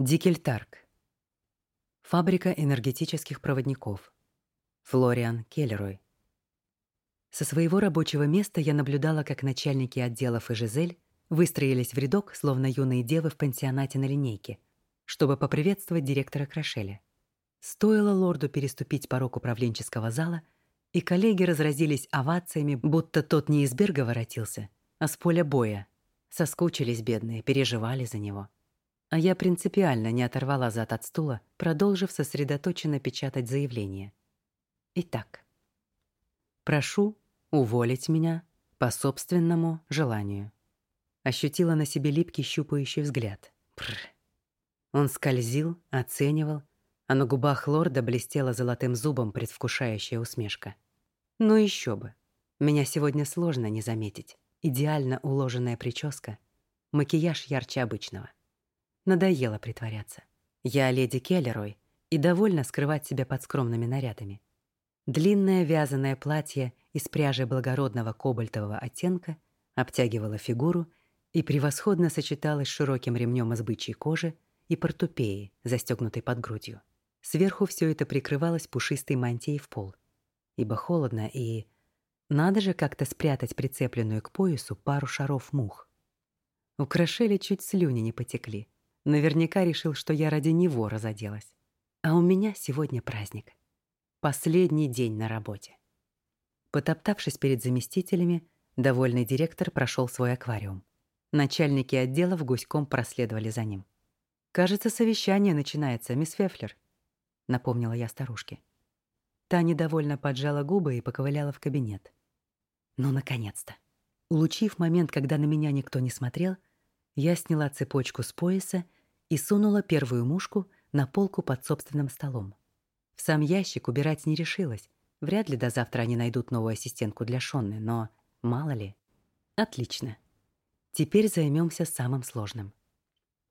Дикельтарк. Фабрика энергетических проводников. Флориан Келлерой. Со своего рабочего места я наблюдала, как начальники отделов и Жизель выстроились в рядок, словно юные девы в пансионате на линейке, чтобы поприветствовать директора Крашеля. Стоило лорду переступить порог управленческого зала, и коллеги разразились овациями, будто тот не из Берга воротился, а с поля боя. Соскучились бедные, переживали за него а я принципиально не оторвала зад от стула, продолжив сосредоточенно печатать заявление. Итак, прошу уволить меня по собственному желанию. Ощутила на себе липкий щупающий взгляд. Прр. Он скользил, оценивал, а на губах лорда блестела золотым зубом предвкушающая усмешка. Ну еще бы. Меня сегодня сложно не заметить. Идеально уложенная прическа, макияж ярче обычного. Надоело притворяться. Я леди Келлерой и довольна скрывать себя под скромными нарядами. Длинное вязаное платье из пряжи благородного кобальтового оттенка обтягивало фигуру и превосходно сочеталось с широким ремнем из бычьей кожи и портупеей, застегнутой под грудью. Сверху все это прикрывалось пушистой мантией в пол, ибо холодно и... Надо же как-то спрятать прицепленную к поясу пару шаров мух. У чуть слюни не потекли — Наверняка решил, что я ради него разоделась. А у меня сегодня праздник. Последний день на работе. Потоптавшись перед заместителями, довольный директор прошел свой аквариум. Начальники отделов гуськом проследовали за ним. «Кажется, совещание начинается, мисс Фефлер», — напомнила я старушке. Та недовольно поджала губы и поковыляла в кабинет. Ну, наконец-то. Улучив момент, когда на меня никто не смотрел, я сняла цепочку с пояса и сунула первую мушку на полку под собственным столом. В сам ящик убирать не решилась. Вряд ли до завтра они найдут новую ассистентку для Шонны, но мало ли. Отлично. Теперь займемся самым сложным.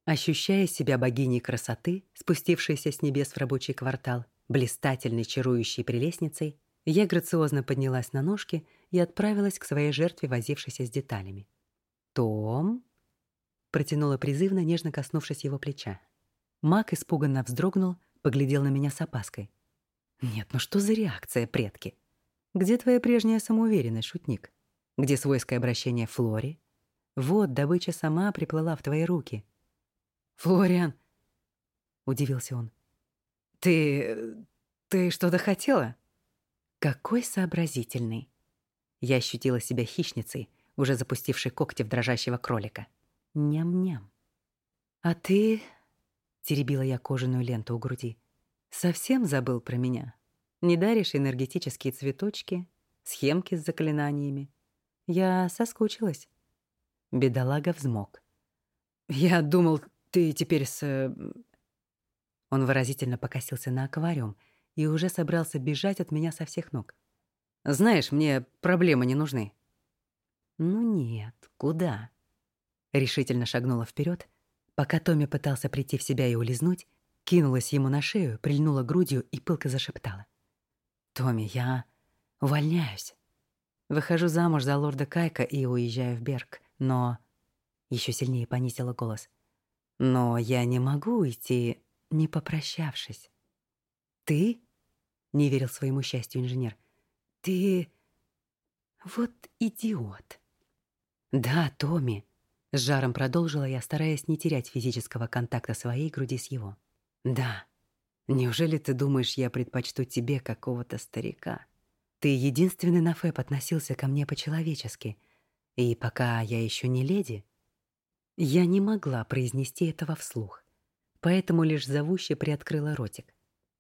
Ощущая себя богиней красоты, спустившейся с небес в рабочий квартал, блистательной чарующей прелестницей, я грациозно поднялась на ножки и отправилась к своей жертве, возившейся с деталями. «Том?» Протянула призывно, нежно коснувшись его плеча. Мак испуганно вздрогнул, поглядел на меня с опаской. «Нет, ну что за реакция, предки? Где твоя прежняя самоуверенность, шутник? Где свойское обращение Флори? Вот, добыча сама приплыла в твои руки». «Флориан!» — удивился он. «Ты... ты что-то хотела?» «Какой сообразительный!» Я ощутила себя хищницей, уже запустившей когти в дрожащего кролика. Ням-ням. «А ты...» — теребила я кожаную ленту у груди. «Совсем забыл про меня? Не даришь энергетические цветочки, схемки с заклинаниями? Я соскучилась». Бедолага взмок. «Я думал, ты теперь с...» Он выразительно покосился на аквариум и уже собрался бежать от меня со всех ног. «Знаешь, мне проблемы не нужны». «Ну нет, куда?» Решительно шагнула вперед, пока Томми пытался прийти в себя и улизнуть, кинулась ему на шею, прильнула грудью и пылко зашептала. «Томми, я увольняюсь. Выхожу замуж за лорда Кайка и уезжаю в Берг, но...» Еще сильнее понизила голос. «Но я не могу уйти, не попрощавшись». «Ты?» — не верил своему счастью инженер. «Ты... вот идиот». «Да, Томми, с жаром продолжила я, стараясь не терять физического контакта своей груди с его. «Да. Неужели ты думаешь, я предпочту тебе какого-то старика? Ты единственный на Фэб относился ко мне по-человечески. И пока я еще не леди...» Я не могла произнести этого вслух, поэтому лишь зовуще приоткрыла ротик.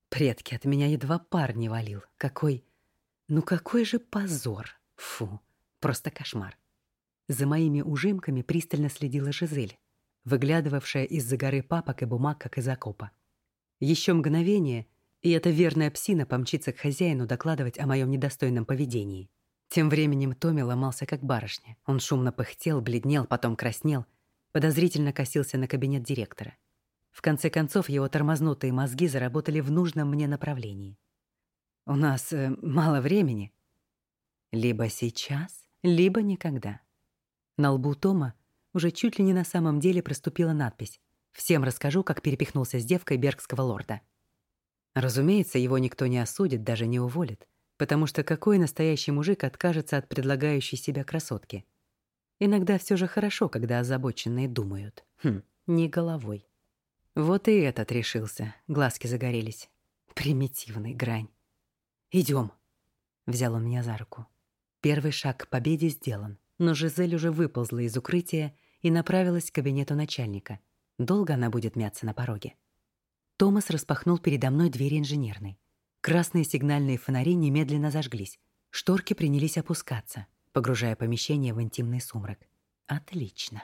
Предки от меня едва пар не валил. Какой... Ну какой же позор! Фу, просто кошмар. За моими ужимками пристально следила Жизель, выглядывавшая из-за горы папок и бумаг, как из окопа. Еще мгновение, и эта верная псина помчится к хозяину докладывать о моем недостойном поведении. Тем временем Томми ломался, как барышня. Он шумно пыхтел, бледнел, потом краснел, подозрительно косился на кабинет директора. В конце концов, его тормознутые мозги заработали в нужном мне направлении. «У нас э, мало времени. Либо сейчас, либо никогда». На лбу Тома уже чуть ли не на самом деле проступила надпись Всем расскажу, как перепихнулся с девкой бергского лорда. Разумеется, его никто не осудит, даже не уволит, потому что какой настоящий мужик откажется от предлагающей себя красотки? Иногда все же хорошо, когда озабоченные думают. Хм, не головой. Вот и этот решился, глазки загорелись. Примитивный грань. Идем. взял он меня за руку. Первый шаг к победе сделан, но Жизель уже выползла из укрытия и направилась к кабинету начальника. Долго она будет мяться на пороге. Томас распахнул передо мной двери инженерной. Красные сигнальные фонари немедленно зажглись. Шторки принялись опускаться, погружая помещение в интимный сумрак. Отлично.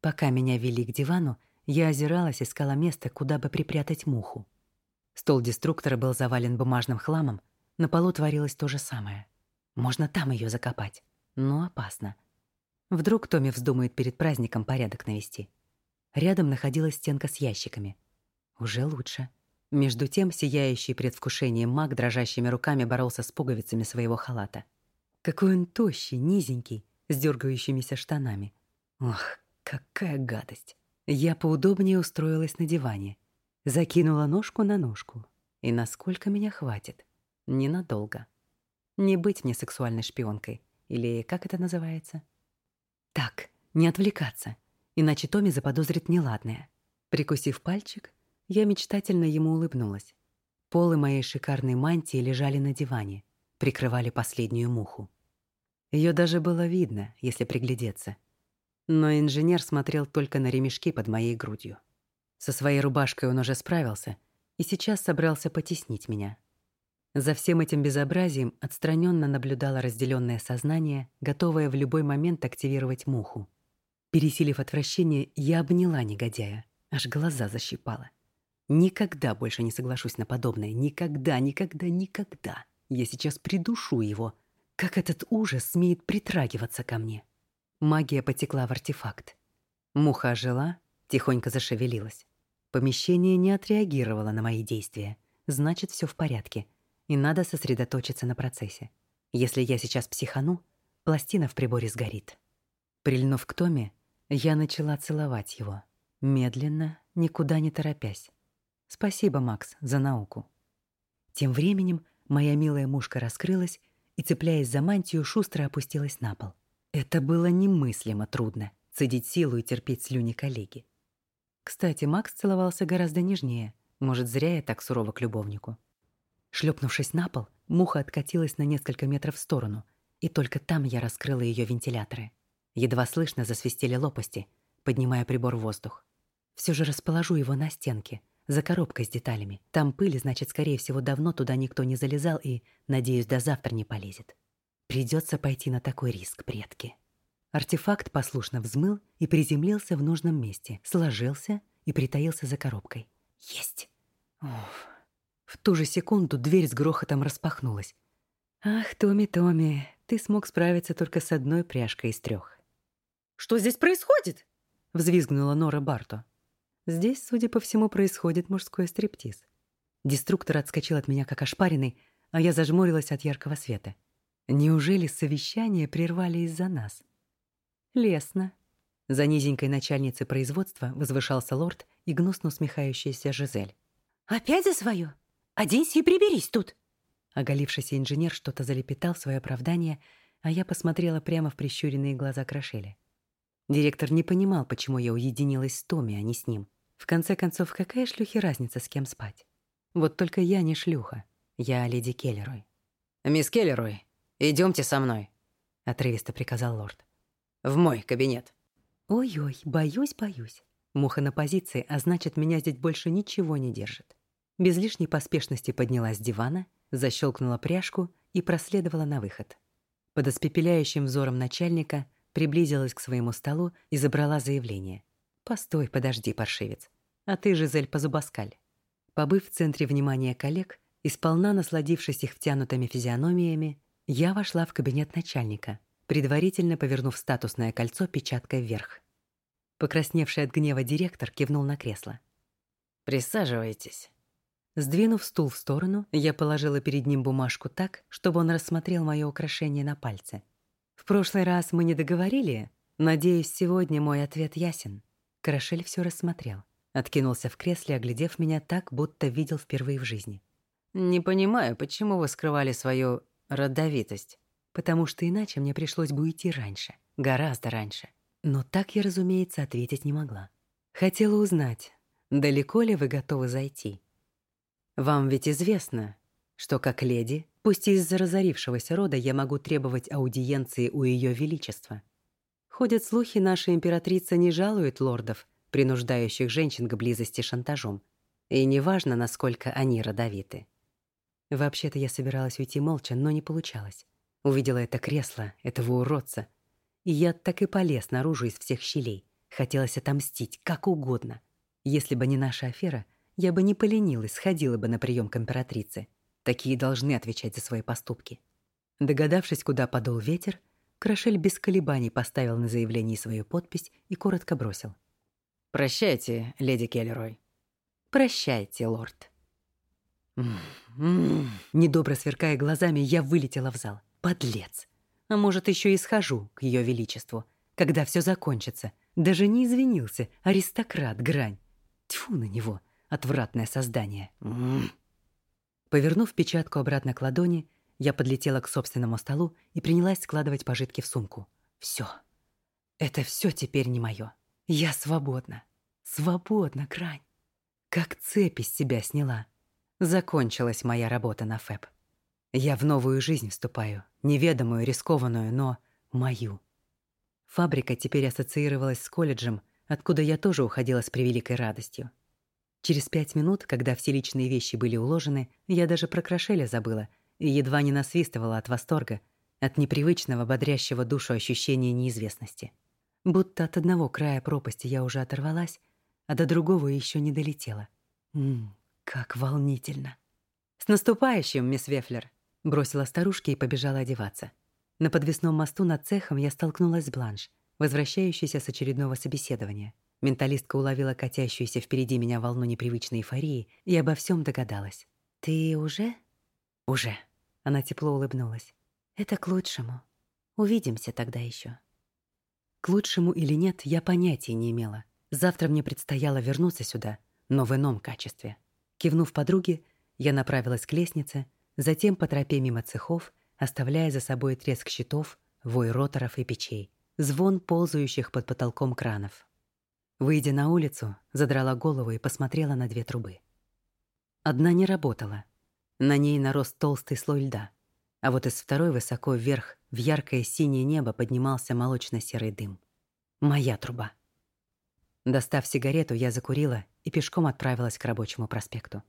Пока меня вели к дивану, я озиралась, искала место, куда бы припрятать муху. Стол деструктора был завален бумажным хламом, на полу творилось то же самое. Можно там ее закопать, но опасно. Вдруг Томми вздумает перед праздником порядок навести. Рядом находилась стенка с ящиками. Уже лучше. Между тем, сияющий предвкушением маг дрожащими руками боролся с пуговицами своего халата. Какой он тощий, низенький, с дергающимися штанами. Ох, какая гадость. Я поудобнее устроилась на диване. Закинула ножку на ножку. И насколько меня хватит? Ненадолго. Не быть мне сексуальной шпионкой. Или как это называется? Так, не отвлекаться иначе Томми заподозрит неладное. Прикусив пальчик, я мечтательно ему улыбнулась. Полы моей шикарной мантии лежали на диване, прикрывали последнюю муху. Ее даже было видно, если приглядеться. Но инженер смотрел только на ремешки под моей грудью. Со своей рубашкой он уже справился и сейчас собрался потеснить меня. За всем этим безобразием отстраненно наблюдало разделенное сознание, готовое в любой момент активировать муху. Пересилив отвращение, я обняла негодяя, аж глаза защипала. Никогда больше не соглашусь на подобное. Никогда, никогда, никогда. Я сейчас придушу его. Как этот ужас смеет притрагиваться ко мне. Магия потекла в артефакт. Муха ожила, тихонько зашевелилась. Помещение не отреагировало на мои действия. Значит, все в порядке. И надо сосредоточиться на процессе. Если я сейчас психану, пластина в приборе сгорит. Прильнув к Томе, я начала целовать его, медленно, никуда не торопясь. Спасибо, Макс, за науку. Тем временем моя милая мушка раскрылась и, цепляясь за мантию, шустро опустилась на пол. Это было немыслимо трудно — цедить силу и терпеть слюни коллеги. Кстати, Макс целовался гораздо нежнее. Может, зря я так сурово к любовнику. Шлепнувшись на пол, муха откатилась на несколько метров в сторону, и только там я раскрыла ее вентиляторы. Едва слышно засвистели лопасти, поднимая прибор в воздух. Все же расположу его на стенке, за коробкой с деталями. Там пыли, значит, скорее всего, давно туда никто не залезал и, надеюсь, до завтра не полезет. Придется пойти на такой риск, предки. Артефакт послушно взмыл и приземлился в нужном месте, сложился и притаился за коробкой. Есть! Уф. В ту же секунду дверь с грохотом распахнулась. «Ах, Томми, Томми, ты смог справиться только с одной пряжкой из трех. Что здесь происходит?» — взвизгнула Нора Барто. Здесь, судя по всему, происходит мужской стриптиз. Деструктор отскочил от меня как ошпаренный, а я зажмурилась от яркого света. Неужели совещание прервали из-за нас? Лесно. За низенькой начальницей производства возвышался лорд и гнусно усмехающаяся Жизель. «Опять за свое? Оденься и приберись тут!» Оголившийся инженер что-то залепетал в свое оправдание, а я посмотрела прямо в прищуренные глаза Крошеля. Директор не понимал, почему я уединилась с Томми, а не с ним. В конце концов, какая шлюхе разница, с кем спать? Вот только я не шлюха. Я леди Келлерой. «Мисс Келлерой, идемте со мной», — отрывисто приказал лорд. «В мой кабинет». Ой-ой, боюсь, боюсь. Муха на позиции, а значит, меня здесь больше ничего не держит. Без лишней поспешности поднялась с дивана, защелкнула пряжку и проследовала на выход. Под испепеляющим взором начальника приблизилась к своему столу и забрала заявление. «Постой, подожди, паршивец. А ты, Жизель Позубаскаль». Побыв в центре внимания коллег и сполна насладившись их втянутыми физиономиями, я вошла в кабинет начальника, предварительно повернув статусное кольцо печаткой вверх. Покрасневший от гнева директор кивнул на кресло. «Присаживайтесь». Сдвинув стул в сторону, я положила перед ним бумажку так, чтобы он рассмотрел мое украшение на пальце — в прошлый раз мы не договорили. Надеюсь, сегодня мой ответ ясен. Карашель все рассмотрел. Откинулся в кресле, оглядев меня так, будто видел впервые в жизни. «Не понимаю, почему вы скрывали свою родовитость?» «Потому что иначе мне пришлось бы уйти раньше. Гораздо раньше. Но так я, разумеется, ответить не могла. Хотела узнать, далеко ли вы готовы зайти? Вам ведь известно, что как леди, пусть из-за разорившегося рода, я могу требовать аудиенции у Ее Величества. Ходят слухи, наша императрица не жалует лордов, принуждающих женщин к близости шантажом. И неважно, насколько они родовиты. Вообще-то я собиралась уйти молча, но не получалось. Увидела это кресло, этого уродца, и я так и полез наружу из всех щелей. Хотелось отомстить, как угодно. Если бы не наша афера, я бы не поленилась, сходила бы на прием к императрице. Такие должны отвечать за свои поступки. Догадавшись, куда подул ветер, Крашель без колебаний поставил на заявлении свою подпись и коротко бросил. «Прощайте, леди Келлерой». «Прощайте, лорд». М-м-м. Недобро сверкая глазами, я вылетела в зал. Подлец. А может, еще и схожу к ее величеству, когда все закончится. Даже не извинился, аристократ, грань. Тьфу на него, отвратное создание. М-м. Повернув печатку обратно к ладони, я подлетела к собственному столу и принялась складывать пожитки в сумку. Все. Это все теперь не мое. Я свободна. Свободна, Крань. Как цепь из себя сняла. Закончилась моя работа на ФЭП. Я в новую жизнь вступаю, неведомую, рискованную, но мою. Фабрика теперь ассоциировалась с колледжем, откуда я тоже уходила с превеликой радостью. Через пять минут, когда все личные вещи были уложены, я даже про Крашеля забыла и едва не насвистывала от восторга, от непривычного, бодрящего душу ощущения неизвестности. Будто от одного края пропасти я уже оторвалась, а до другого еще не долетела. Ммм, как волнительно. «С наступающим, мисс Вефлер!» Бросила старушке и побежала одеваться. На подвесном мосту над цехом я столкнулась с Бланш, возвращающейся с очередного собеседования. Менталистка уловила катящуюся впереди меня волну непривычной эйфории и обо всем догадалась. «Ты уже?» «Уже». Она тепло улыбнулась. «Это к лучшему. Увидимся тогда еще. К лучшему или нет, я понятия не имела. Завтра мне предстояло вернуться сюда, но в ином качестве. Кивнув подруге, я направилась к лестнице, затем по тропе мимо цехов, оставляя за собой треск щитов, вой роторов и печей, звон ползающих под потолком кранов. Выйдя на улицу, задрала голову и посмотрела на две трубы. Одна не работала. На ней нарос толстый слой льда, а вот из второй высоко вверх в яркое синее небо поднимался молочно-серый дым. Моя труба. Достав сигарету, я закурила и пешком отправилась к рабочему проспекту.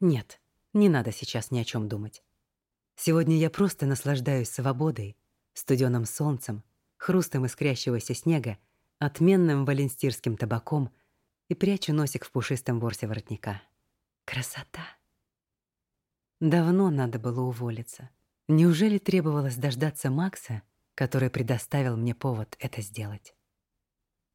Нет, не надо сейчас ни о чем думать. Сегодня я просто наслаждаюсь свободой, студеным солнцем, хрустом искрящегося снега, отменным валенстирским табаком и прячу носик в пушистом ворсе воротника. Красота! Давно надо было уволиться. Неужели требовалось дождаться Макса, который предоставил мне повод это сделать?